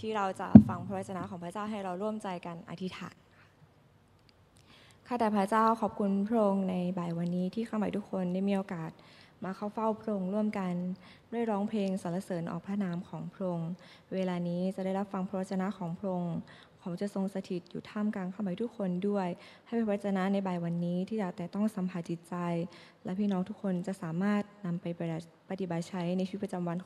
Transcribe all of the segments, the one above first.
ที่เราจะฟังพระวจนะของพระเจ้าให้เราร่วมใจกันอธิษฐานข้าแต่พระเจ้าขอบคุณพระองค์ในบ่ายวันนี้ที่ข้าพเจ้าทุกคนได้มีโอกาสมาเข้าเฝ้าพระองค์ร่วมกันด้วยร้องเพลงสรรเสริญออกพระนามของพระองค์เวลานี้จะได้รับฟังพระวจนะของพระองค์ขอจะทรงสถิตอยู่ท่ามกลางข้าพเจ้าทุกคนด้วย ให้พระวจนะในบ่ายวันนี้ที่จะแต่ต้องสัมผัสจิตใจ และพี่น้องทุกคนจะสามารถนำไปปฏิบัติใช้ในชีวิตประจำวัน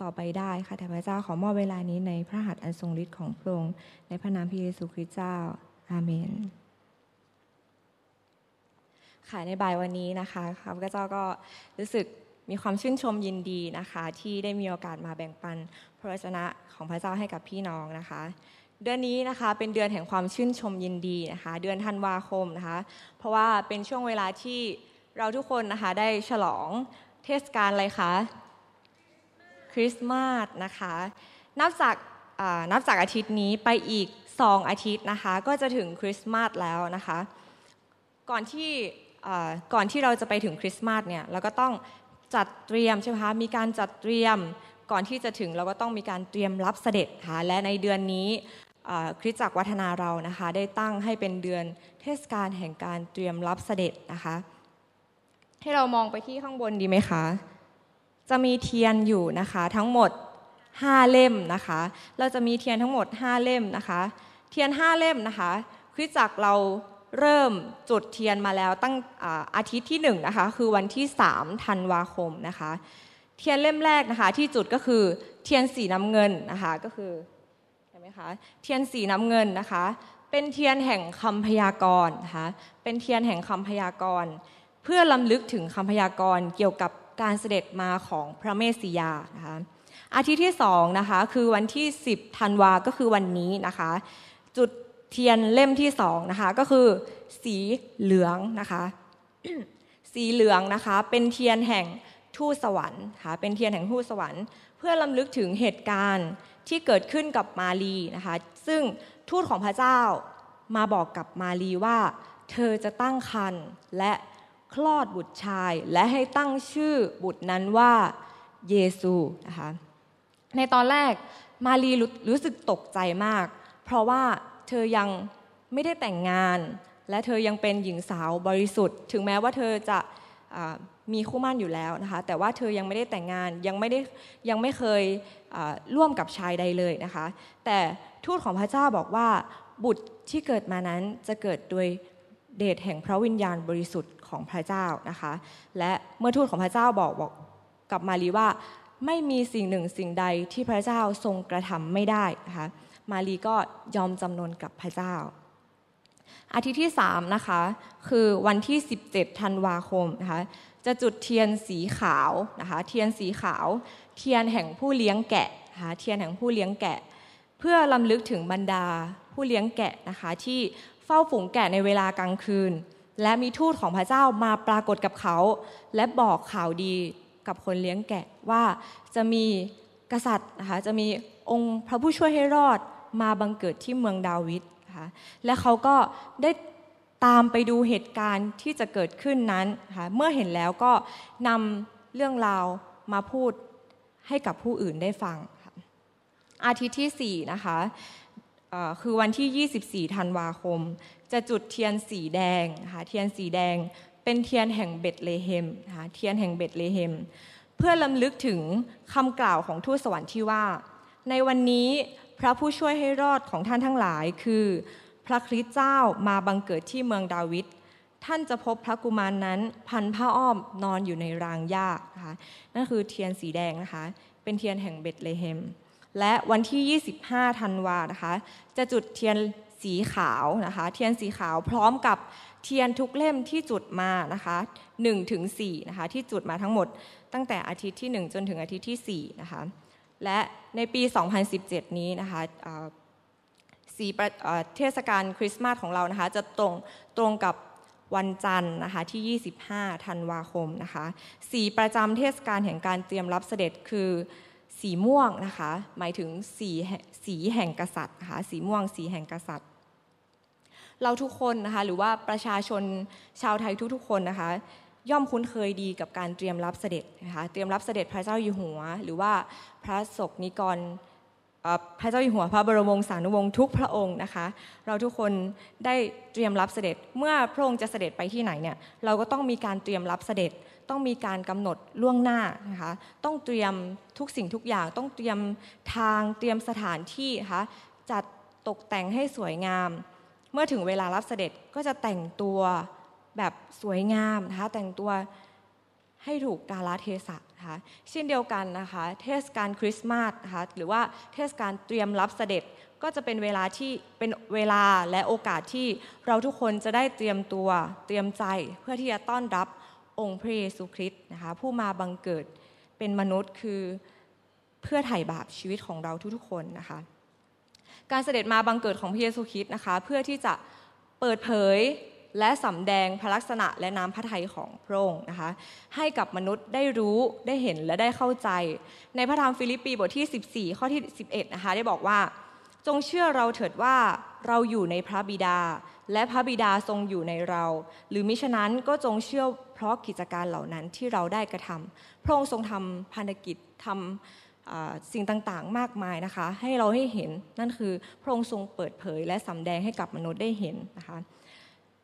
ต่อไปได้ค่ะแต่พระเจ้าขอมอบเวลานี้ในพระหัตถ์อันทรงฤทธิ์ของพระองค์ในพระนามพระเยซูคริสต์เจ้า อาเมนค่ะในบ่ายวันนี้นะคะข้าพเจ้าก็รู้สึกมีความชื่นชมยินดีนะคะ ที่ได้มีโอกาสมาแบ่งปันพระวจนะของพระเจ้าให้กับพี่น้องนะคะ เดือนนี้นะคะเป็นเดือนแห่งความชื่นชมยินดีนะคะ เดือนธันวาคมนะคะ เพราะว่าเป็นช่วงเวลาที่เราทุกคนนะคะได้ฉลองเทศกาลอะไรคะ คริสต์มาสนะคะ นับจากนับจากอาทิตย์นี้ไปอีกสองอาทิตย์นะคะ ก็จะถึงคริสต์มาสแล้วนะคะ ก่อนที่ก่อนที่เราจะไปถึงคริสต์มาสเนี่ยเราก็ต้องจัดเตรียมใช่ไหมคะมีการจัดเตรียมก่อนที่จะถึงเราก็ต้องมีการเตรียมรับเสด็จค่ะและในเดือนนี้คริสตจักรวัฒนาเรานะคะ ได้ตั้งให้เป็นเดือนเทศกาลแห่งการเตรียมรับเสด็จนะคะ ให้เรามองไปที่ข้างบนดีไหมคะ จะมีเทียนอยู่นะคะทั้งหมด 5 เล่มนะคะ เราจะมีเทียนทั้งหมด 5 เล่มนะคะ เทียน 5 เล่มนะคะคริสจักรเราเริ่มจุดเทียนมาแล้วตั้งอาทิตย์ที่1นะคะคือวันที่3ธันวาคมนะคะ เทียนเล่มแรกนะคะ ที่จุดก็คือเทียนสีน้ำเงินนะคะก็คือเห็นไหมคะเทียนสีน้ำเงินนะคะ เป็นเทียนแห่งคำพยากรณ์นะคะเป็นเทียนแห่งคำพยากรณ์ เพื่อรำลึกถึงคำพยากรณ์เกี่ยวกับ การเสด็จมาของพระเมสสิยานะคะอาทิตย์ที่สองนะคะคือวันที่ 10ธันวาก็คือวันนี้นะคะ จุดเทียนเล่มที่สองนะคะก็คือสีเหลืองนะคะสีเหลืองนะคะเป็นเทียนแห่งทูตสวรรค์ค่ะเป็นเทียนแห่งทูตสวรรค์ เพื่อลำลึกถึงเหตุการณ์ที่เกิดขึ้นกับมารีนะคะซึ่งทูตของพระเจ้ามาบอกกับมารีว่า เธอจะตั้งครรภ์และ คลอดบุตรชาย และให้ตั้งชื่อบุตรนั้นว่าเยซูนะคะในตอนแรกมารีรู้สึกตกใจมาก เพราะว่าเธอยังไม่ได้แต่งงาน และเธอยังเป็นหญิงสาวบริสุทธิ์ ถึงแม้ว่าเธอจะมีคู่มั่นอยู่แล้วนะคะ แต่ว่าเธอยังไม่ได้แต่งงานยังไม่ได้ยังไม่เคยร่วมกับชายใดเลยนะคะ แต่ทูตของพระเจ้าบอกว่าบุตรที่เกิดมานั้นจะเกิดโดย เดชแห่งพระวิญญาณบริสุทธิ์ของพระเจ้านะคะ และเมื่อทูตของพระเจ้าบอกบอกกับมารีว่าไม่มีสิ่งหนึ่งสิ่งใดที่พระเจ้าทรงกระทำไม่ได้นะคะมารีก็ยอมจำนนกับพระเจ้า อาทิตย์ที่3นะคะคือวันที่ 17ธันวาคมนะคะจะจุดเทียนสีขาวนะคะเทียนสีขาว เทียนแห่งผู้เลี้ยงแกะนะคะเทียนแห่งผู้เลี้ยงแกะ เพื่อลำลึกถึงบรรดาผู้เลี้ยงแกะนะคะที่เฝ้าฝูงแกะในเวลากลางคืน และมีทูตของพระเจ้ามาปรากฏกับเขา และบอกข่าวดีกับคนเลี้ยงแกะว่าจะมีกษัตริย์นะคะจะมีองค์พระผู้ช่วยให้รอดมาบังเกิดที่เมืองดาวิดนะคะและเขาก็ได้ตามไปดูเหตุการณ์ที่จะเกิดขึ้นนั้นนะคะเมื่อเห็นแล้วก็นำเรื่องราวมาพูดให้กับผู้อื่นได้ฟังอาทิตย์ที่4นะคะ คือวันที่ 24 ธันวาคม จะจุดเทียนสีแดงนะคะเทียนสีแดงเป็นเทียนแห่งเบตเลเฮมนะคะเทียนแห่งเบตเลเฮม เพื่อรำลึกถึงคำกล่าวของทูตสวรรค์ที่ว่า ในวันนี้พระผู้ช่วยให้รอดของท่านทั้งหลายคือ พระคริสต์เจ้ามาบังเกิดที่เมืองดาวิดท่านจะพบพระกุมารนั้นพันผ้าอ้อมนอนอยู่ในรางหญ้านะคะนั่นคือเทียนสีแดงนะคะ เป็นเทียนแห่งเบตเลเฮม และวันที่ 25 ธันวานะคะ จะจุดเทียนสีขาวนะคะ เทียนสีขาวพร้อมกับเทียนทุกเล่มที่จุดมานะคะ1ถึง4นะคะที่จุดมาทั้งหมด ตั้งแต่อาทิตย์ที่ 1 จนถึงอาทิตย์ที่4นะคะ และในปี 2017 นี้นะคะสีเทศกาลคริสต์มาสของเรานะคะ จะตรงตรงกับวันจันทร์นะคะที่ 25 ธันวาคมนะคะ สีประจำเทศกาลแห่งการเตรียมรับเสด็จคือ สีม่วงนะคะ หมายถึงสีสีแห่งกษัตริย์นะคะสีม่วงสีแห่งกษัตริย์ เราทุกคนนะคะหรือว่าประชาชนชาวไทยทุกๆ คนนะคะ ย่อมคุ้นเคยดีกับการเตรียมรับเสด็จนะคะเตรียมรับเสด็จพระเจ้าอยู่หัว หรือว่าพระศกนิกรพระเจ้าอยู่หัวพระบรมวงศานุวงศ์ทุกพระองค์นะคะ เราทุกคนได้เตรียมรับเสด็จเมื่อพระองค์จะเสด็จไปที่ไหนเนี่ยเราก็ต้องมีการเตรียมรับเสด็จ ต้องมีการกำหนดล่วงหน้านะคะต้องเตรียมทุกสิ่งทุกอย่าง ต้องเตรียมทางเตรียมสถานที่นะคะจัดตกแต่งให้สวยงาม เมื่อถึงเวลารับเสด็จก็จะแต่งตัวแบบสวยงามนะคะแต่งตัวให้ถูกกาลเทศะนะคะเช่นเดียวกันนะคะเทศกาลคริสต์มาสนะคะหรือว่าเทศกาลเตรียมรับเสด็จก็จะเป็นเวลาที่เป็นเวลาและโอกาสที่เราทุกคนจะได้เตรียมตัวเตรียมใจเพื่อที่จะต้อนรับ องค์พระเยซูคริสต์นะคะผู้มาบังเกิดเป็นมนุษย์คือเพื่อไถ่บาปชีวิตของเราทุกๆคนนะคะการเสด็จมาบังเกิดของพระเยซูคริสต์นะคะเพื่อที่จะเปิดเผยและสำแดงพระลักษณะและน้ำพระทัยของพระองค์นะคะให้กับมนุษย์ได้รู้ได้เห็นและได้เข้าใจ ในพระธรรมฟิลิปปีบทที่ 14 ข้อที่ 11 นะคะได้บอกว่า จงเชื่อเราเถิดว่าเราอยู่ในพระบิดา และพระบิดาทรงอยู่ในเรา หรือมิฉะนั้นก็จงเชื่อเพราะกิจการเหล่านั้นที่เราได้กระทำพระองค์ทรงทำพันธกิจทำสิ่งต่างๆ มากมายนะคะ ให้เราให้เห็นนั่นคือพระองค์ทรงเปิดเผย และสำแดงให้กับมนุษย์ได้เห็นนะคะ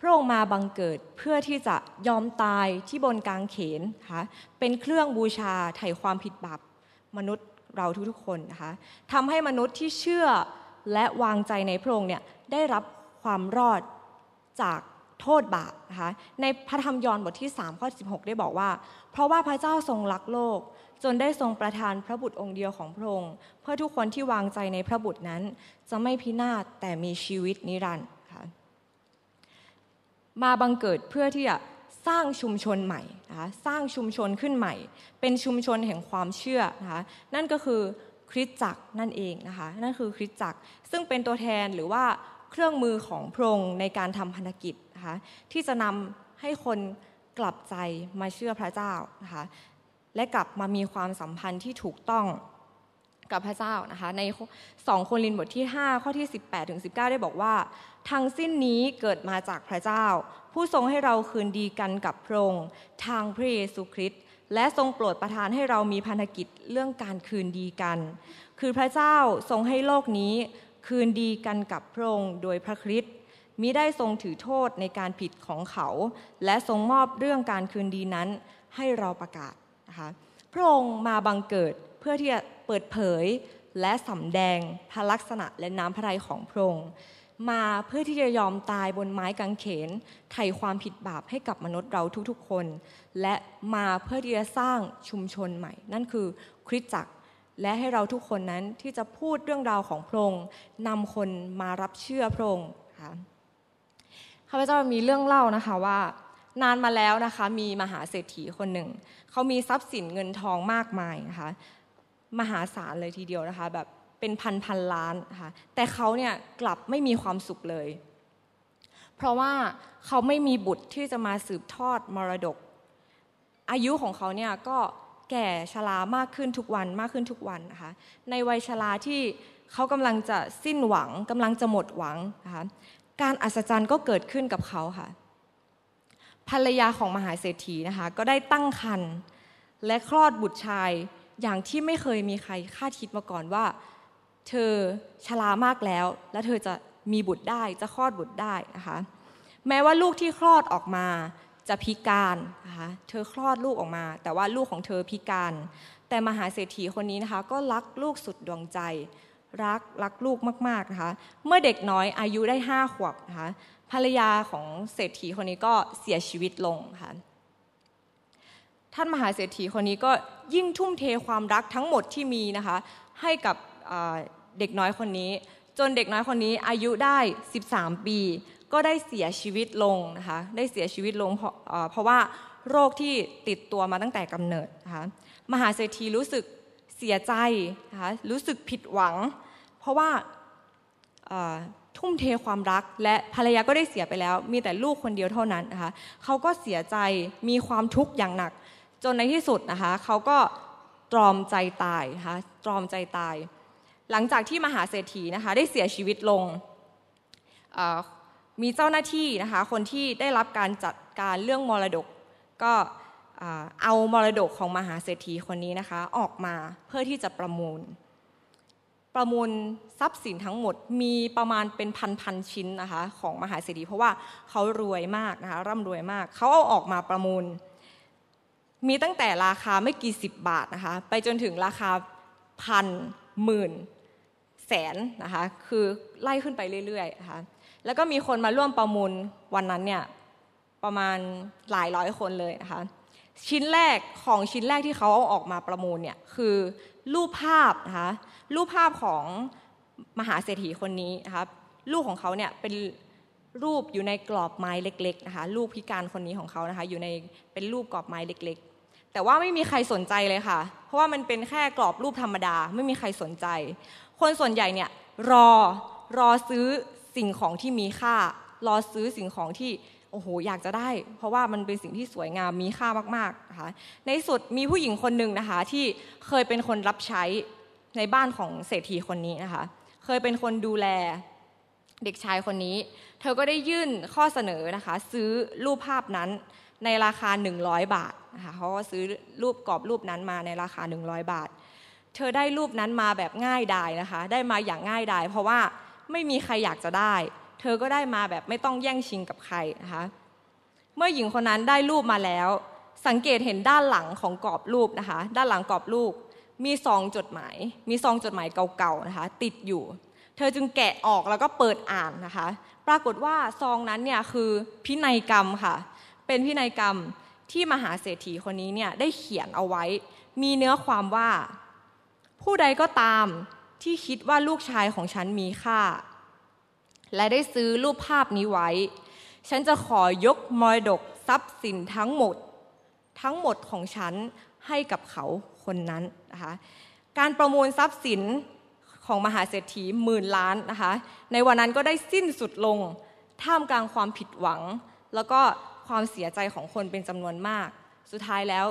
พระองค์มาบังเกิดเพื่อที่จะยอมตายที่บนกางเขนนะคะเป็นเครื่องบูชาไถ่ความผิดบาปมนุษย์เราทุกๆคนนะคะทำให้มนุษย์ที่เชื่อและวางใจในพระองค์เนี่ยได้รับ ความรอดจากโทษบาปนะคะในพระธรรมยอห์นบทที่3ข้อ16 ได้บอกว่า เพราะว่าพระเจ้าทรงรักโลก จนได้ทรงประทานพระบุตรองค์เดียวของพระองค์เพื่อทุกคนที่วางใจในพระบุตรนั้น จะไม่พินาศแต่มีชีวิตนิรันดร์ค่ะมาบังเกิดเพื่อที่จะสร้างชุมชนใหม่นะคะสร้างชุมชนขึ้นใหม่ เป็นชุมชนแห่งความเชื่อนะคะนั่นก็คือคริสตจักรนั่นเองนะคะนั่นคือคริสตจักรซึ่งเป็นตัวแทนหรือว่า เครื่องมือของพระองค์ในการทำพันธกิจนะคะที่จะนำให้คนกลับใจมาเชื่อพระเจ้านะคะและกลับมามีความสัมพันธ์ที่ถูกต้องกับพระเจ้านะคะใน2โครินธ์บทที่ 5 ข้อที่ 18ถึง19 ได้บอกว่า ทั้งสิ้นนี้เกิดมาจากพระเจ้า ผู้ทรงให้เราคืนดีกันกับพระองค์ทางพระเยซูคริสต์และทรงโปรดประทานให้เรามีพันธกิจเรื่องการคืนดีกัน คือพระเจ้าทรงให้โลกนี้ คืนดีกันกับพระองค์โดยพระคริสต์มิได้ทรงถือโทษในการผิดของเขา และทรงมอบเรื่องการคืนดีนั้นให้เราประกาศนะคะพระองค์มาบังเกิดเพื่อที่จะเปิดเผยและสำแดงพระลักษณะและน้ำพระทัยของพระองค์มาเพื่อที่จะยอมตายบนไม้กางเขนไถ่ความผิดบาปให้กับมนุษย์เราทุกๆคน และมาเพื่อที่จะสร้างชุมชนใหม่ นั่นคือคริสตจักร และให้เราทุกคนนั้นที่จะพูดเรื่องราวของพระองค์นำคนมารับเชื่อพระองค์ค่ะข้าพเจ้ามีเรื่องเล่านะคะว่า นานมาแล้วนะคะ มีมหาเศรษฐีคนหนึ่งเขามีทรัพย์สินเงินทองมากมายนะคะมหาศาลเลยทีเดียวนะคะ แบบเป็นพันพันล้านค่ะแต่เขาเนี่ยกลับไม่มีความสุขเลย เพราะว่าเขาไม่มีบุตรที่จะมาสืบทอดมรดก อายุของเขาเนี่ยก็ แก่ชรามากขึ้นทุกวันมากขึ้นทุกวันนะคะในวัยชราที่เขากำลังจะสิ้นหวังกำลังจะหมดหวังนะคะการอัศจรรย์ก็เกิดขึ้นกับเขาค่ะภรรยาของมหาเศรษฐีนะคะก็ได้ตั้งครรภ์และคลอดบุตรชายอย่างที่ไม่เคยมีใครคาดคิดมาก่อนว่า เธอชรามากแล้ว และเธอจะมีบุตรได้จะคลอดบุตรได้นะคะแม้ว่าลูกที่คลอดออกมา จะพิการนะคะเธอคลอดลูกออกมา แต่ว่าลูกของเธอพิการ แต่มหาเศรษฐีคนนี้นะคะก็รักลูกสุดดวงใจ รักรักลูกมากๆนะคะเมื่อเด็กน้อยอายุได้ห้าขวบนะคะภรรยาของเศรษฐีคนนี้ก็เสียชีวิตลงค่ะท่านมหาเศรษฐีคนนี้ก็ยิ่งทุ่มเทความรักทั้งหมดที่มีนะคะให้กับเด็กน้อยคนนี้ จนเด็กน้อยคนนี้อายุได้ 13 ปี ก็ได้เสียชีวิตลงนะคะได้เสียชีวิตลงเพราะเพราะว่าโรคที่ติดตัวมาตั้งแต่กำเนิดนะคะมหาเศรษฐีรู้สึกเสียใจนะคะรู้สึกผิดหวัง เพราะว่าทุ่มเทความรัก และภรรยาก็ได้เสียไปแล้ว มีแต่ลูกคนเดียวเท่านั้นนะคะเขาก็เสียใจมีความทุกข์อย่างหนัก จนในที่สุดนะคะเขาก็ตรอมใจตายนะคะตรอมใจตาย หลังจากที่มหาเศรษฐีนะคะได้เสียชีวิตลง มีเจ้าหน้าที่นะคะคนที่ได้รับการจัดการเรื่องมรดก ก็เอามรดกของมหาเศรษฐีคนนี้นะคะออกมาเพื่อที่จะประมูล ประมูลทรัพย์สินทั้งหมดมีประมาณเป็นพันๆชิ้นนะคะของมหาเศรษฐีเพราะว่าเขารวยมากนะคะร่ำรวยมากเขาเอาออกมาประมูล มีตั้งแต่ราคาไม่กี่สิบบาทนะคะไปจนถึงราคาพันหมื่นแสนนะคะคือไล่ขึ้นไปเรื่อยๆนะคะ แล้วก็มีคนมาร่วมประมูลวันนั้นเนี่ยประมาณหลายร้อยคนเลยนะคะชิ้นแรกของชิ้นแรกที่เขาเอาออกมาประมูลเนี่ยคือรูปภาพนะคะรูปภาพของมหาเศรษฐีคนนี้นะคะรูปของเขาเนี่ยเป็นรูปอยู่ในกรอบไม้เล็กๆนะคะรูปพิการคนนี้ของเขานะคะอยู่ในเป็นรูปกรอบไม้เล็กๆ แต่ว่าไม่มีใครสนใจเลยค่ะ เพราะว่ามันเป็นแค่กรอบรูปธรรมดา ไม่มีใครสนใจ คนส่วนใหญ่เนี่ยรอรอซื้อ สิ่งของที่มีค่า รอซื้อสิ่งของที่โอ้โหอยากจะได้ เพราะว่ามันเป็นสิ่งที่สวยงามมีค่ามากๆนะคะในสุดมีผู้หญิงคนหนึ่งนะคะที่เคยเป็นคนรับใช้ในบ้านของเศรษฐีคนนี้นะคะ เคยเป็นคนดูแลเด็กชายคนนี้ เธอก็ได้ยื่นข้อเสนอนะคะ ซื้อรูปภาพนั้นในราคา 100 บาทนะคะเขาก็ซื้อรูปกรอบรูปนั้นมาในราคา 100 บาท เธอได้รูปนั้นมาแบบง่ายดายนะคะ ได้มาอย่างง่ายดายเพราะว่า ไม่มีใครอยากจะได้ เธอก็ได้มาแบบไม่ต้องแย่งชิงกับใครนะคะเมื่อหญิงคนนั้นได้รูปมาแล้ว สังเกตเห็นด้านหลังของกรอบรูปนะคะ ด้านหลังกรอบรูป มีซองจดหมาย มีซองจดหมายเก่าๆนะคะ ติดอยู่ เธอจึงแกะออกแล้วก็เปิดอ่านนะคะ ปรากฏว่าซองนั้นเนี่ยคือพินัยกรรมค่ะ เป็นพินัยกรรมที่มหาเศรษฐีคนนี้เนี่ยได้เขียนเอาไว้ มีเนื้อความว่า ผู้ใดก็ตาม ที่คิดว่าลูกชายของฉันมีค่า และได้ซื้อรูปภาพนี้ไว้ ฉันจะขอยกมรดกทรัพย์สินทั้งหมด ทั้งหมดของฉันให้กับเขาคนนั้นนะคะการประมูลทรัพย์สินของมหาเศรษฐีหมื่นล้านนะคะในวันนั้นก็ได้สิ้นสุดลง ท่ามกลางความผิดหวัง แล้วก็ความเสียใจของคนเป็นจำนวนมาก สุดท้ายแล้ว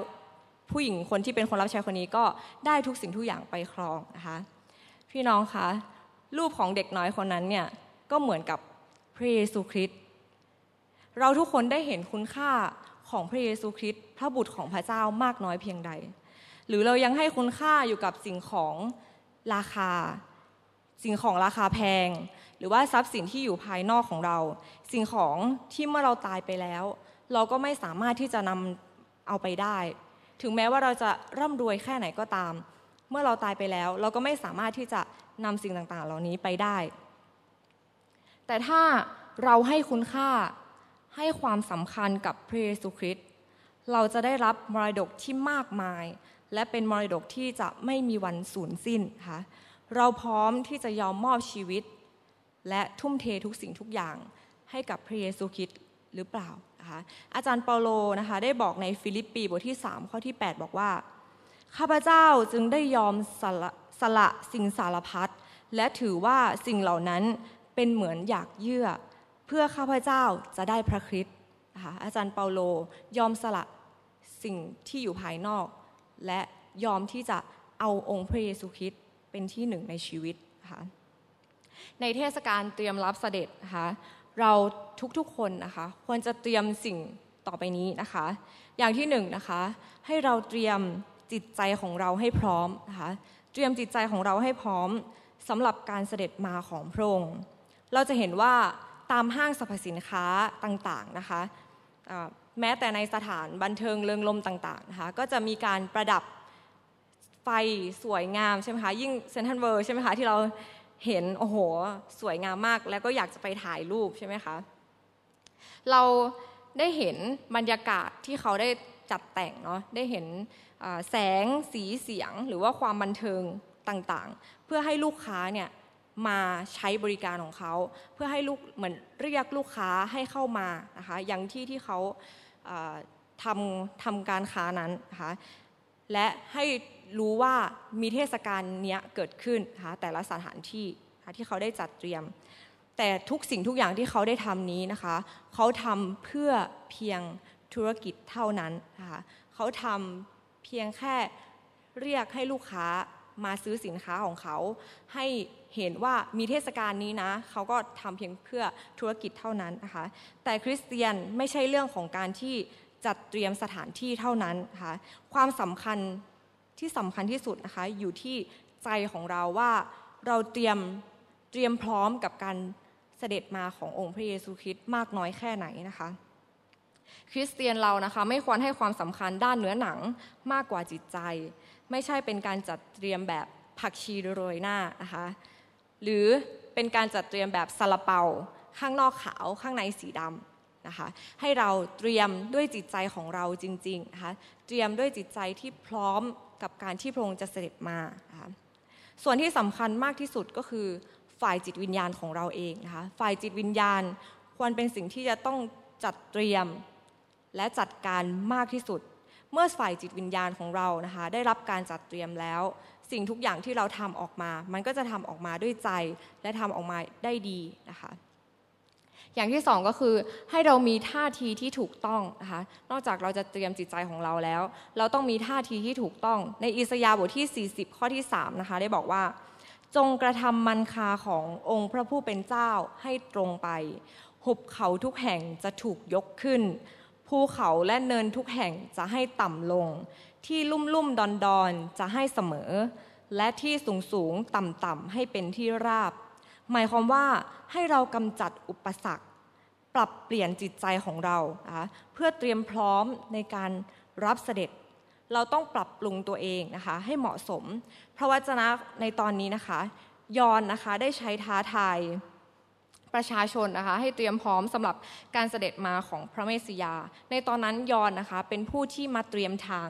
ผู้หญิงคนที่เป็นคนรับใช้คนนี้ก็ได้ทุกสิ่งทุกอย่างไปครองนะคะ พี่น้องคะรูปของเด็กน้อยคนนั้นเนี่ยก็เหมือนกับพระเยซูคริสต์เราทุกคนได้เห็นคุณค่าของพระเยซูคริสต์พระบุตรของพระเจ้ามากน้อยเพียงใด หรือเรายังให้คุณค่าอยู่กับสิ่งของราคา สิ่งของราคาแพง หรือว่าทรัพย์สินที่อยู่ภายนอกของเรา สิ่งของที่เมื่อเราตายไปแล้ว เราก็ไม่สามารถที่จะนำเอาไปได้ ถึงแม้ว่าเราจะร่ำรวยแค่ไหนก็ตาม เมื่อเราตายไปแล้ว เราก็ไม่สามารถที่จะนำสิ่งต่างๆ เหล่านี้ไปได้ แต่ถ้าเราให้คุณค่าให้ความสำคัญกับพระเยซูคริสต์เราจะได้รับมรดกที่มากมาย และเป็นมรดกที่จะไม่มีวันสูญสิ้นค่ะเราพร้อมที่จะยอมมอบชีวิต และทุ่มเททุกสิ่งทุกอย่างให้กับพระเยซูคริสต์หรือเปล่านะคะอาจารย์เปาโลนะคะได้บอกในฟิลิปปีบทที่ 3 ข้อที่ 8 บอกว่า ข้าพเจ้าจึงได้ยอมสละสละสิ่งสารพัดและถือว่าสิ่งเหล่านั้นเป็นเหมือนหยากเยื่อ เพื่อข้าพเจ้าจะได้พระคริสต์นะคะอาจารย์เปาโลยอมสละสิ่งที่อยู่ภายนอก และยอมที่จะเอาองค์พระเยซูคริสต์เป็นที่หนึ่งในชีวิตนะคะในเทศกาลเตรียมรับเสด็จนะคะเราทุกๆคนนะคะควรจะเตรียมสิ่งต่อไปนี้นะคะ อย่างที่หนึ่งนะคะให้เราเตรียม จิตใจของเราให้พร้อมนะคะเตรียมจิตใจของเราให้พร้อมสำหรับการเสด็จมาของพระองค์เราจะเห็นว่าตามห้างสรรพสินค้าต่างๆนะคะแม้แต่ในสถานบันเทิงเริงลมต่างๆนะคะก็จะมีการประดับไฟสวยงามใช่ไหมคะยิ่งเซนทันเวอร์ใช่ไหมคะที่เราเห็นโอ้โหสวยงามมาก แล้วก็อยากจะไปถ่ายรูปใช่ไหมคะเราได้เห็นบรรยากาศที่เขาได้ จัดแต่งเนาะได้เห็นแสงสีเสียงหรือว่าความบันเทิงต่างๆ เพื่อให้ลูกค้าเนี่ยมาใช้บริการของเขา เพื่อให้ลูกเหมือนเรียกลูกค้าให้เข้ามานะคะอย่างที่ที่เขาทำทำการค้านั้นนะคะและให้รู้ว่ามีเทศกาลเนี้ยเกิดขึ้นนะคะแต่ละสถานที่ที่เขาได้จัดเตรียม แต่ทุกสิ่งทุกอย่างที่เขาได้ทำนี้นะคะ เขาทำเพื่อเพียง ธุรกิจเท่านั้นนะคะเขาทำเพียงแค่เรียกให้ลูกค้ามาซื้อสินค้าของเขา ให้เห็นว่ามีเทศกาลนี้นะเขาก็ทำเพียงเพื่อธุรกิจเท่านั้นนะคะแต่คริสเตียนไม่ใช่เรื่องของการที่จัดเตรียมสถานที่เท่านั้นนะคะความสำคัญที่สำคัญที่สุดนะคะอยู่ที่ใจของเราว่าเราเตรียมเตรียมพร้อมกับการเสด็จมาขององค์พระเยซูคริสต์มากน้อยแค่ไหนนะคะ คริสเตียนเรานะคะไม่ควรให้ความสำคัญด้านเนื้อหนังมากกว่าจิตใจ ไม่ใช่เป็นการจัดเตรียมแบบผักชีโรยหน้านะคะหรือเป็นการจัดเตรียมแบบซาลาเปา ข้างนอกขาวข้างในสีดำนะคะให้เราเตรียมด้วยจิตใจของเราจริงๆนะคะเตรียมด้วยจิตใจที่พร้อมกับการที่พระองค์จะเสด็จมานะคะส่วนที่สำคัญมากที่สุดก็คือฝ่ายจิตวิญญาณของเราเองนะคะฝ่ายจิตวิญญาณควรเป็นสิ่งที่จะต้องจัดเตรียม และจัดการมากที่สุด เมื่อฝ่ายจิตวิญญาณของเรานะคะ ได้รับการจัดเตรียมแล้ว สิ่งทุกอย่างที่เราทำออกมา มันก็จะทำออกมาด้วยใจและทำออกมาได้ดีนะคะอย่างที่สองก็คือให้เรามีท่าทีที่ถูกต้องนะคะนอกจากเราจะเตรียมจิตใจของเราแล้ว เราต้องมีท่าทีที่ถูกต้อง ในอิสยาห์บทที่ 40 ข้อที่3นะคะได้บอกว่า จงกระทำมันคาขององค์พระผู้เป็นเจ้าให้ตรงไป หุบเขาทุกแห่งจะถูกยกขึ้น ภูเขาและเนินทุกแห่งจะให้ต่ำลง ที่ลุ่มลุ่มดอนดอนจะให้เสมอ และที่สูงสูงต่ำต่ำให้เป็นที่ราบ หมายความว่าให้เรากำจัดอุปสรรค ปรับเปลี่ยนจิตใจของเราเพื่อเตรียมพร้อมในการรับเสด็จ เราต้องปรับปรุงตัวเองนะคะ ให้เหมาะสม พระวจนะในตอนนี้นะคะ ยอนนะคะได้ใช้ท้าทาย ประชาชนนะคะให้เตรียมพร้อมสำหรับการเสด็จมาของพระเมสสิยา ในตอนนั้นยอนนะคะเป็นผู้ที่มาเตรียมทาง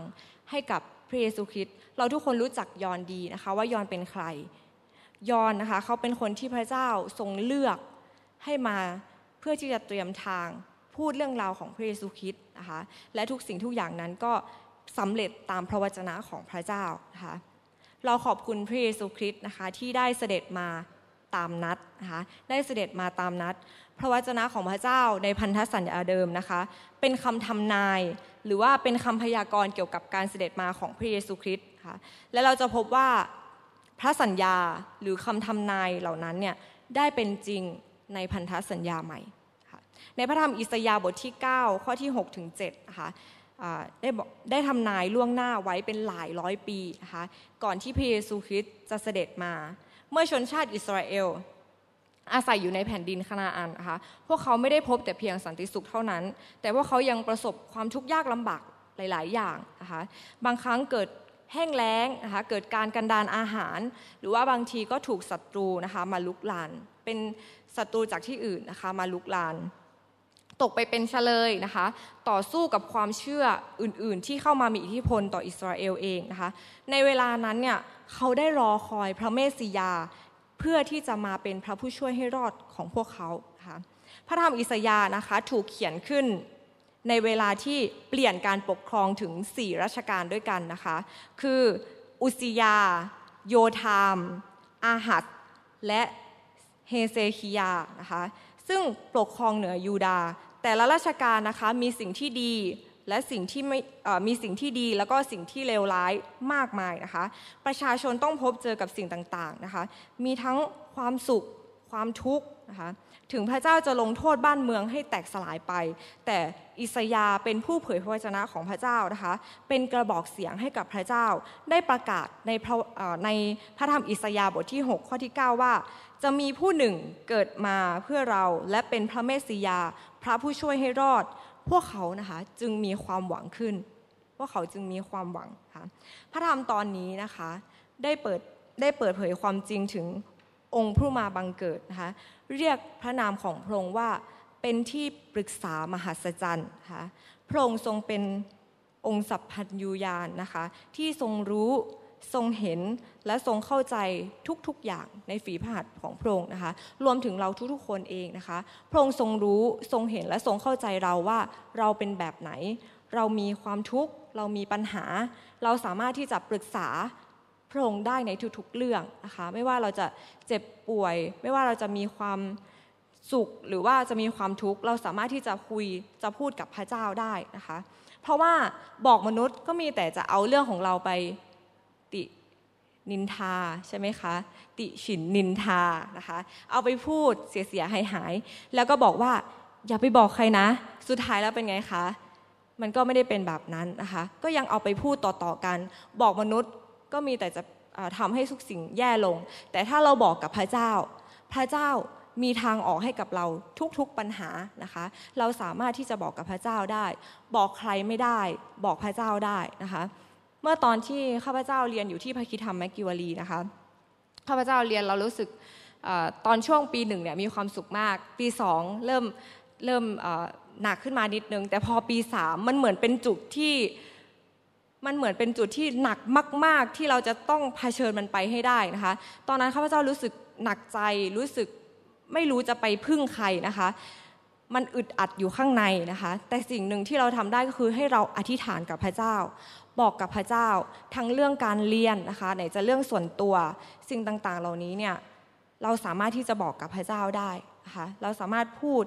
ให้กับพระเยซูคริสต์เราทุกคนรู้จักยอนดีนะคะว่ายอนเป็นใคร ยอนนะคะเขาเป็นคนที่พระเจ้าทรงเลือกให้มาเพื่อที่จะเตรียมทางพูดเรื่องราวของพระเยซูคริสต์นะคะและทุกสิ่งทุกอย่างนั้นก็สำเร็จตามพระวจนะของพระเจ้านะคะเราขอบคุณพระเยซูคริสต์นะคะที่ได้เสด็จมา ตามนัดนะคะได้เสด็จมาตามนัด พระวจนะของพระเจ้าในพันธสัญญาเดิมนะคะ เป็นคำทำนาย หรือว่าเป็นคำพยากรณ์เกี่ยวกับการเสด็จมาของพระเยซูคริสต์ค่ะและเราจะพบว่าพระสัญญาหรือคำทำนายเหล่านั้นเนี่ยได้เป็นจริงในพันธสัญญาใหม่ค่ะในพระธรรมอิสยาห์บทที่ 9 ข้อที่6ถึง7นะคะได้บอกได้ทำนายล่วงหน้าไว้เป็นหลายร้อยปีนะคะก่อนที่พระเยซูคริสต์จะเสด็จมา เมื่อชนชาติอิสราเอล อาศัยอยู่ในแผ่นดินคณาอันนะคะพวกเขาไม่ได้พบแต่เพียงสันติสุขเท่านั้น แต่พวกเขายังประสบความทุกข์ยากลำบากหลาย ๆ อย่างนะคะบางครั้งเกิดแห้งแล้งนะคะเกิดการกันดานอาหาร หรือว่าบางทีก็ถูกศัตรูนะคะมาลุกลาน เป็นศัตรูจากที่อื่นนะคะมาลุกลาน ตกไปเป็นเฉลยนะคะ ต่อสู้กับความเชื่ออื่น ๆ ที่เข้ามามีอิทธิพลต่ออิสราเอลเองนะคะ ในเวลานั้นเนี่ยเขาได้รอคอยพระเมสสิยา เพื่อที่จะมาเป็นพระผู้ช่วยให้รอดของพวกเขานะคะพระธรรมอิสยาห์นะคะถูกเขียนขึ้นในเวลาที่เปลี่ยนการปกครองถึง 4 รัชกาลด้วยกันนะคะ คืออุซิยา โยธาม อาหัดและเฮเซคิยานะคะ ซึ่งปกครองเหนือยูดา แต่ละราชการนะคะมีสิ่งที่ดีและสิ่งที่ไม่มีสิ่งที่ดีแล้วก็สิ่งที่เลวร้ายมากมายนะคะ ประชาชนต้องพบเจอกับสิ่งต่างๆนะคะ มีทั้งความสุข ความทุกข์นะคะถึงพระเจ้าจะลงโทษบ้านเมืองให้แตกสลายไป แต่อิสยาเป็นผู้เผยพระวจนะของพระเจ้านะคะเป็นกระบอกเสียงให้กับพระเจ้า ได้ประกาศในพระในพระธรรมอิสยาบทที่ 6 ข้อที่ 9 ว่า จะมีผู้หนึ่งเกิดมาเพื่อเราและเป็นพระเมสสิยา พระผู้ช่วยให้รอด พวกเขานะคะจึงมีความหวังขึ้น พวกเขาจึงมีความหวังค่ะพระธรรมตอนนี้นะคะได้เปิดได้เปิดเผยความจริงถึง องค์ผู้มาบังเกิดนะคะเรียกพระนามของพระองค์ว่าเป็นที่ปรึกษามหัศจรรย์นะคะพระองค์ทรงเป็นองค์สัพพัญญูญาณนะคะ ที่ทรงรู้ทรงเห็นและทรงเข้าใจทุกๆอย่างในฝีพระหัตถ์ของพระองค์นะคะ รวมถึงเราทุกๆคนเองนะคะ พระองค์ทรงรู้ทรงเห็นและทรงเข้าใจเราว่าเราเป็นแบบไหน เรามีความทุกข์ เรามีปัญหา เราสามารถที่จะปรึกษา พระองค์ได้ในทุกๆเรื่องนะคะไม่ว่าเราจะเจ็บป่วย ไม่ว่าเราจะมีความสุขหรือว่าจะมีความทุกข์เราสามารถที่จะคุยจะพูดกับพระเจ้าได้นะคะ เพราะว่าบอกมนุษย์ก็มีแต่จะเอาเรื่องของเราไปตินินทาใช่ไหมคะ ติฉินนินทานะคะ เอาไปพูดเสียเสียหายหายแล้วก็บอกว่าอย่าไปบอกใครนะ สุดท้ายแล้วเป็นไงคะ มันก็ไม่ได้เป็นแบบนั้นนะคะ ก็ยังเอาไปพูดต่อๆกัน บอกมนุษย์ ก็มีแต่จะทำให้ทุกสิ่งแย่ลง แต่ถ้าเราบอกกับพระเจ้า พระเจ้ามีทางออกให้กับเราทุกๆปัญหานะคะ เราสามารถที่จะบอกกับพระเจ้าได้ บอกใครไม่ได้ บอกพระเจ้าได้นะคะ เมื่อตอนที่ข้าพเจ้าเรียนอยู่ที่พระคิธรรมแมกกิวารีนะคะข้าพเจ้าเรียนเรารู้สึกตอนช่วงปีหนึ่งเนี่ยมีความสุขมาก ปีสองเริ่มเริ่มหนักขึ้นมานิดนึง แต่พอปีสามมันเหมือนเป็นจุดที่ มันเหมือนเป็นจุดที่หนักมาก ๆ ที่เราจะต้องเผชิญมันไปให้ได้นะคะ ตอนนั้นข้าพเจ้ารู้สึกหนักใจรู้สึกไม่รู้จะไปพึ่งใครนะคะ มันอึดอัดอยู่ข้างในนะคะ แต่สิ่งหนึ่งที่เราทำได้ก็คือให้เราอธิษฐานกับพระเจ้า บอกกับพระเจ้า ทั้งเรื่องการเรียนนะคะ ไหนจะเรื่องส่วนตัวสิ่งต่างๆ เหล่านี้เนี่ยเราสามารถที่จะบอกกับพระเจ้าได้นะคะเราสามารถพูด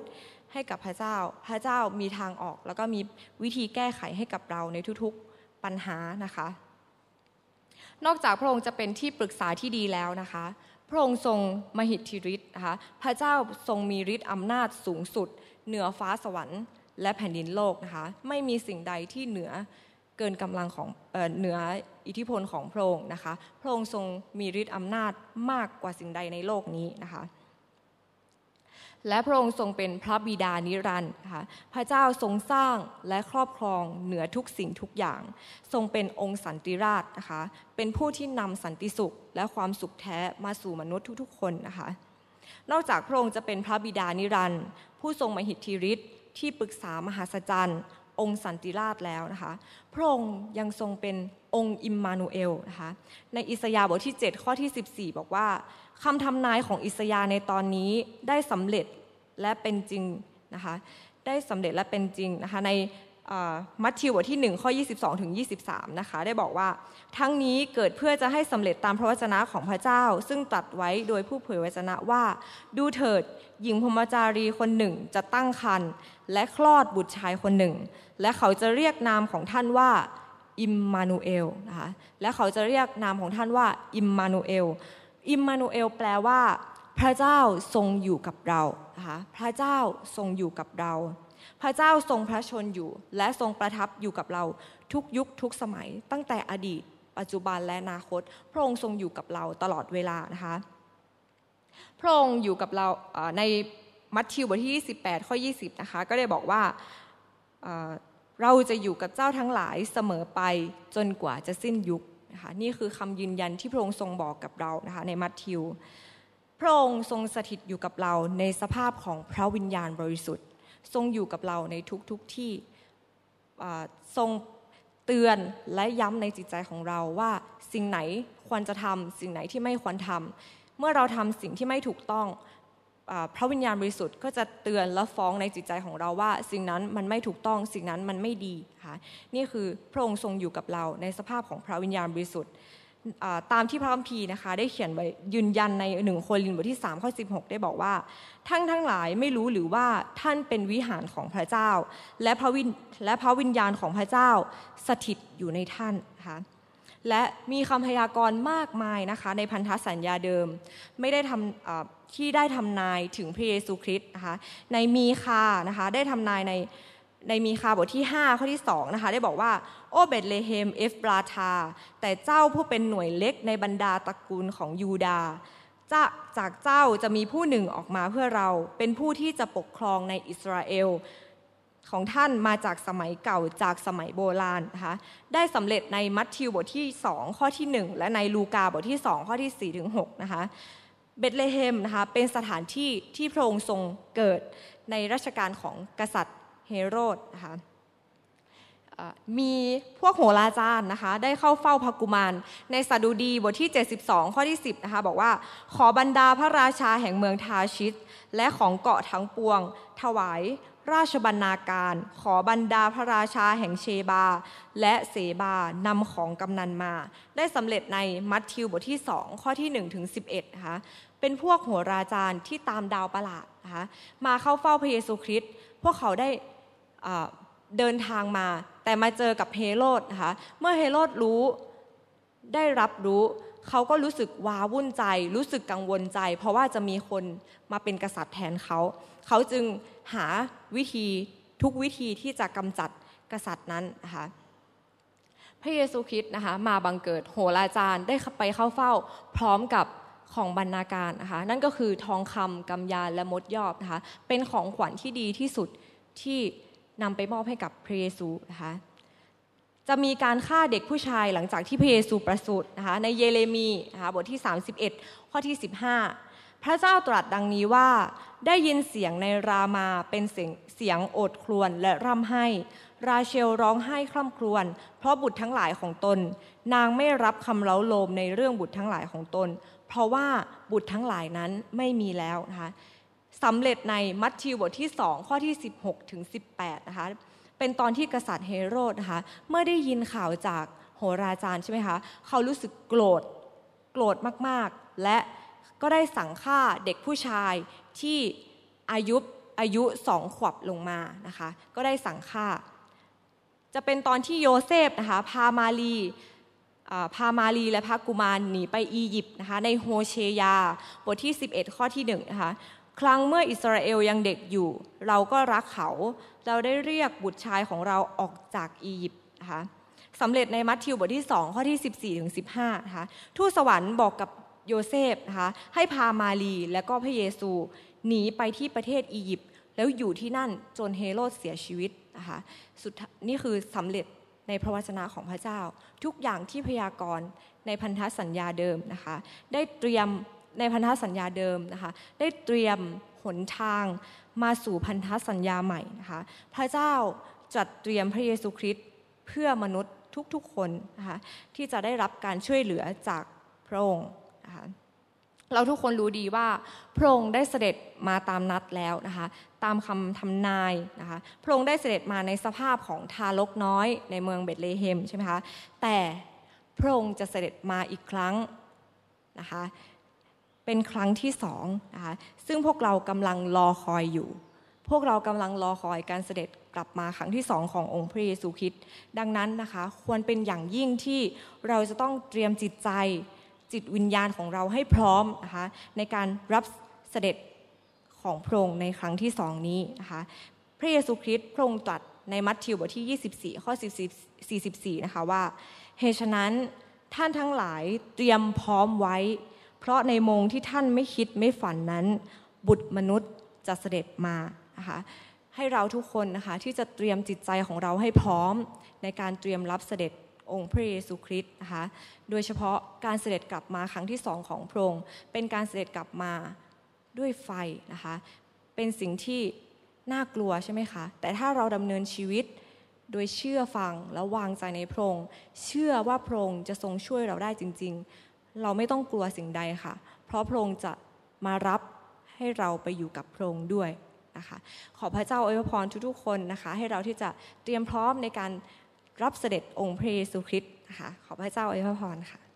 ให้กับพระเจ้า พระเจ้ามีทางออก แล้วก็มีวิธีแก้ไขให้กับเราในทุกๆ ปัญหานะคะ นอกจากพระองค์จะเป็นที่ปรึกษาที่ดีแล้วนะคะ พระองค์ทรงมหิทธิฤทธิ์นะคะพระเจ้าทรงมีฤทธิ์อำนาจสูงสุด เหนือฟ้าสวรรค์และแผ่นดินโลกนะคะไม่มีสิ่งใดที่เหนือเกินกำลังของเหนืออิทธิพลของพระองค์นะคะ พระองค์ทรงมีฤทธิ์อำนาจมากกว่าสิ่งใดในโลกนี้นะคะ และพระองค์ทรงเป็นพระบิดานิรันดร์ค่ะพระเจ้าทรงสร้างและครอบครองเหนือทุกสิ่งทุกอย่าง ทรงเป็นองค์สันติราชนะคะเป็นผู้ที่นำสันติสุข และความสุขแท้มาสู่มนุษย์ทุก ๆ คนนะคะนอกจากพระองค์จะเป็นพระบิดานิรันดร์ผู้ทรงมหิทธิฤทธิ์ที่ปรึกษามหาสจรรย์องค์สันติราชแล้วนะคะ พระองค์ยังทรงเป็นองค์อิมมานูเอลนะคะ ในอิสยาห์บทที่ 7 ข้อที่ 14 บอกว่า คำทำนายของอิสยาในตอนนี้ได้สำเร็จและเป็นจริงนะคะได้สำเร็จและเป็นจริงนะคะในมัทธิวบทที่ 1 ข้อ 22 ถึง 23 นะคะ ได้บอกว่า ทั้งนี้เกิดเพื่อจะให้สำเร็จตามพระวจนะของพระเจ้า ซึ่งตรัสไว้โดยผู้เผยวจนะว่า ดูเถิด หญิงพมจารีคนหนึ่งจะตั้งครรภ์และคลอดบุตรชายคนหนึ่ง และเขาจะเรียกนามของท่านว่าอิมมานูเอลนะคะและเขาจะเรียกนามของท่านว่าอิมมานูเอล อิมมานูเอลแปลว่า พระเจ้าทรงอยู่กับเรานะคะพระเจ้าทรงอยู่กับเรา พระเจ้าทรงพระชนอยู่ และทรงประทับอยู่กับเราทุกยุคทุกสมัย ตั้งแต่อดีต ปัจจุบันและอนาคต พระองค์ทรงอยู่กับเราตลอดเวลานะคะพระองค์อยู่กับเราในมัทธิวบทที่ 28 ข้อ 20 นะคะ ก็ได้บอกว่าเราจะอยู่กับเจ้าทั้งหลายเสมอไปจนกว่าจะสิ้นยุค นะคะนี่คือคำยืนยันที่พระองค์ทรงบอกกับเรานะคะในมัทธิว พระองค์ทรงสถิตอยู่กับเราในสภาพของพระวิญญาณบริสุทธิ์ ทรงอยู่กับเราในทุกๆทที่ทรงเตือนและย้ำในจิตใจของเราว่าสิ่งไหนควรจะทำสิ่งไหนที่ไม่ควรทำเมื่อเราทำสิ่งที่ไม่ถูกต้อง พระวิญญาณบริสุทธิ์ก็จะเตือนและฟ้องในจิตใจของเราว่า สิ่งนั้นมันไม่ถูกต้องสิ่งนั้นมันไม่ดีค่ะนี่คือพระองค์ทรงอยู่กับเราในสภาพของพระวิญญาณบริสุทธิ์ตามที่พระคัมภีร์นะคะได้เขียนไว้ยืนยันในหนึ่งโครินธ์บทที่3ข้อ16 ได้บอกว่าทั้งทั้งหลายไม่รู้หรือว่าท่านเป็นวิหารของพระเจ้า และพระวิญและพระวิญญาณของพระเจ้าสถิตอยู่ในท่านนะคะและมีคำพยากรณ์มากมายนะคะในพันธสัญญาเดิม ไม่ได้ทำ ที่ได้ทำนายถึงพระเยซูคริสต์นะคะในมีคานะคะได้ทำนายในในมีคาบทที่ 5 ข้อที่ 2 นะคะ ได้บอกว่า โอเบตเลเฮมเอฟราธาห์แต่เจ้าผู้เป็นหน่วยเล็กในบรรดาตระกูลของยูดาจะจากเจ้าจะมีผู้หนึ่งออกมาเพื่อเราเป็นผู้ที่จะปกครองในอิสราเอลของท่านมาจากสมัยเก่าจากสมัยโบราณนะคะได้สำเร็จในมัทธิวบทที่ 2 ข้อที่ 1 และในลูกาบทที่ 2 ข้อที่4ถึง6นะคะ เบตเลเฮมนะคะเป็นสถานที่ที่พระองค์ทรงเกิดในรัชกาลของกษัตริย์เฮโรดนะคะมีพวกโหราจารย์นะคะได้เข้าเฝ้าพระกุมาร ในสดุดีบทที่ 72 ข้อที่ 10นะคะบอกว่าขอบรรดาพระราชาแห่งเมืองทาชิต และของเกาะทั้งปวง ถวายราชบรรณาการ ขอบรรดาพระราชาแห่งเชบา และเสบานำของกำนันมา ได้สำเร็จในมัทธิวบทที่ 2 ข้อที่ 1 ถึง 11นะคะ เป็นพวกโหราจารย์ที่ตามดาวประหลาดนะคะมาเข้าเฝ้าพระเยซูคริสต์พวกเขาได้เดินทางมา แต่มาเจอกับเฮโรดนะคะเมื่อเฮโรดรู้ได้รับรู้เขาก็รู้สึกว้าวุ่นใจ รู้สึกกังวลใจ เพราะว่าจะมีคนมาเป็นกษัตริย์แทนเขา เขาจึงหาวิธีทุกวิธีที่จะกำจัดกษัตริย์นั้นนะคะพระเยซูคริสต์นะคะมาบังเกิดโหราจารย์ได้ไปเข้าเฝ้า พร้อมกับ ของบรรณาการนะคะ นั่นก็คือทองคำกำยานและมดยอบนะคะ เป็นของขวัญที่ดีที่สุดที่นำไปมอบให้กับพระเยซูนะคะจะมีการฆ่าเด็กผู้ชายหลังจากที่พระเยซูประสูตินะคะในเยเรมีนะคะบทที่ 31 ข้อที่ 15 พระเจ้าตรัสดังนี้ว่าได้ยินเสียงในรามาเป็นเสียงเสียงโอดครวญและร่ำไห้ ราเชลร้องไห้คร่ำครวญเพราะบุตรทั้งหลายของตน นางไม่รับคำเล้าโลมในเรื่องบุตรทั้งหลายของตน เพราะว่าบุตรทั้งหลายนั้นไม่มีแล้วนะคะสำเร็จในมัทธิวบทที่ 2 ข้อที่ 16 ถึง 18 นะคะ เป็นตอนที่กษัตริย์เฮโรดนะคะ เมื่อได้ยินข่าวจากโหราจารย์ใช่ไหมคะ เขารู้สึกโกรธ โกรธมากๆ และก็ได้สั่งฆ่าเด็กผู้ชายที่อายุอายุสองขวบลงมานะคะ ก็ได้สั่งฆ่า จะเป็นตอนที่โยเซฟนะคะ พามาลี พามาลีและพากุมารหนีไปอียิปต์นะคะในโฮเชยา บทที่ 11 ข้อที่1นะคะครั้งเมื่ออิสราเอลยังเด็กอยู่ เราก็รักเขา เราได้เรียกบุตรชายของเราออกจากอียิปต์นะคะสำเร็จในมัทธิวบทที่ 2 ข้อที่ 14ถึง15นะคะทูตสวรรค์บอกกับโยเซฟนะคะให้พามารีย์และก็พระเยซูหนีไปที่ประเทศอียิปต์แล้วอยู่ที่นั่นจนเฮโรดเสียชีวิตนะคะสุดนี่คือสำเร็จ ในพระวจนะของพระเจ้า ทุกอย่างที่พยากรณ์ในพันธสัญญาเดิมนะคะ ได้เตรียมในพันธสัญญาเดิมนะคะ ได้เตรียมหนทางมาสู่พันธสัญญาใหม่นะคะ พระเจ้าจัดเตรียมพระเยซูคริสต์เพื่อมนุษย์ทุกๆคนนะคะที่จะได้รับการช่วยเหลือจากพระองค์นะคะ เราทุกคนรู้ดีว่าพระองค์ได้เสด็จมาตามนัดแล้วนะคะตามคำทำนายนะคะพระองค์ได้เสด็จมาในสภาพของทารกน้อยในเมืองเบตเลเฮมใช่ไหมคะแต่พระองค์จะเสด็จมาอีกครั้งนะคะเป็นครั้งที่สองนะคะซึ่งพวกเรากำลังรอคอยอยู่ พวกเรากำลังรอคอยการเสด็จกลับมาครั้งที่สองขององค์พระเยซูคริสต์ดังนั้นนะคะควรเป็นอย่างยิ่งที่เราจะต้องเตรียมจิตใจ จิตวิญญาณของเราให้พร้อมนะคะในการรับเสด็จของพระองค์ในครั้งที่สองนี้นะคะพระเยซูคริสต์พระองค์ตรัสในมัทธิวบทที่ 24 ข้อ 44 นะคะว่าเหตุฉะนั้นท่านทั้งหลายเตรียมพร้อมไว้ เพราะในมงที่ท่านไม่คิดไม่ฝันนั้น บุตรมนุษย์จะเสด็จมานะคะให้เราทุกคนนะคะที่จะเตรียมจิตใจของเราให้พร้อมในการเตรียมรับเสด็จ องค์พระเยซูคริสต์นะคะ โดยเฉพาะการเสด็จกลับมาครั้งที่สองของพระองค์ เป็นการเสด็จกลับมาด้วยไฟนะคะ เป็นสิ่งที่น่ากลัวใช่ไหมคะ แต่ถ้าเราดำเนินชีวิตโดยเชื่อฟังและวางใจในพระองค์ เชื่อว่าพระองค์จะทรงช่วยเราได้จริง ๆ เราไม่ต้องกลัวสิ่งใดค่ะ เพราะพระองค์จะมารับให้เราไปอยู่กับพระองค์ด้วยนะคะ ขอพระเจ้าอวยพรทุกๆคนนะคะ ให้เราที่จะเตรียมพร้อมในการ รับเสด็จองค์พระเยซูคริสต์นะคะขอพระเจ้าอวยพรค่ะ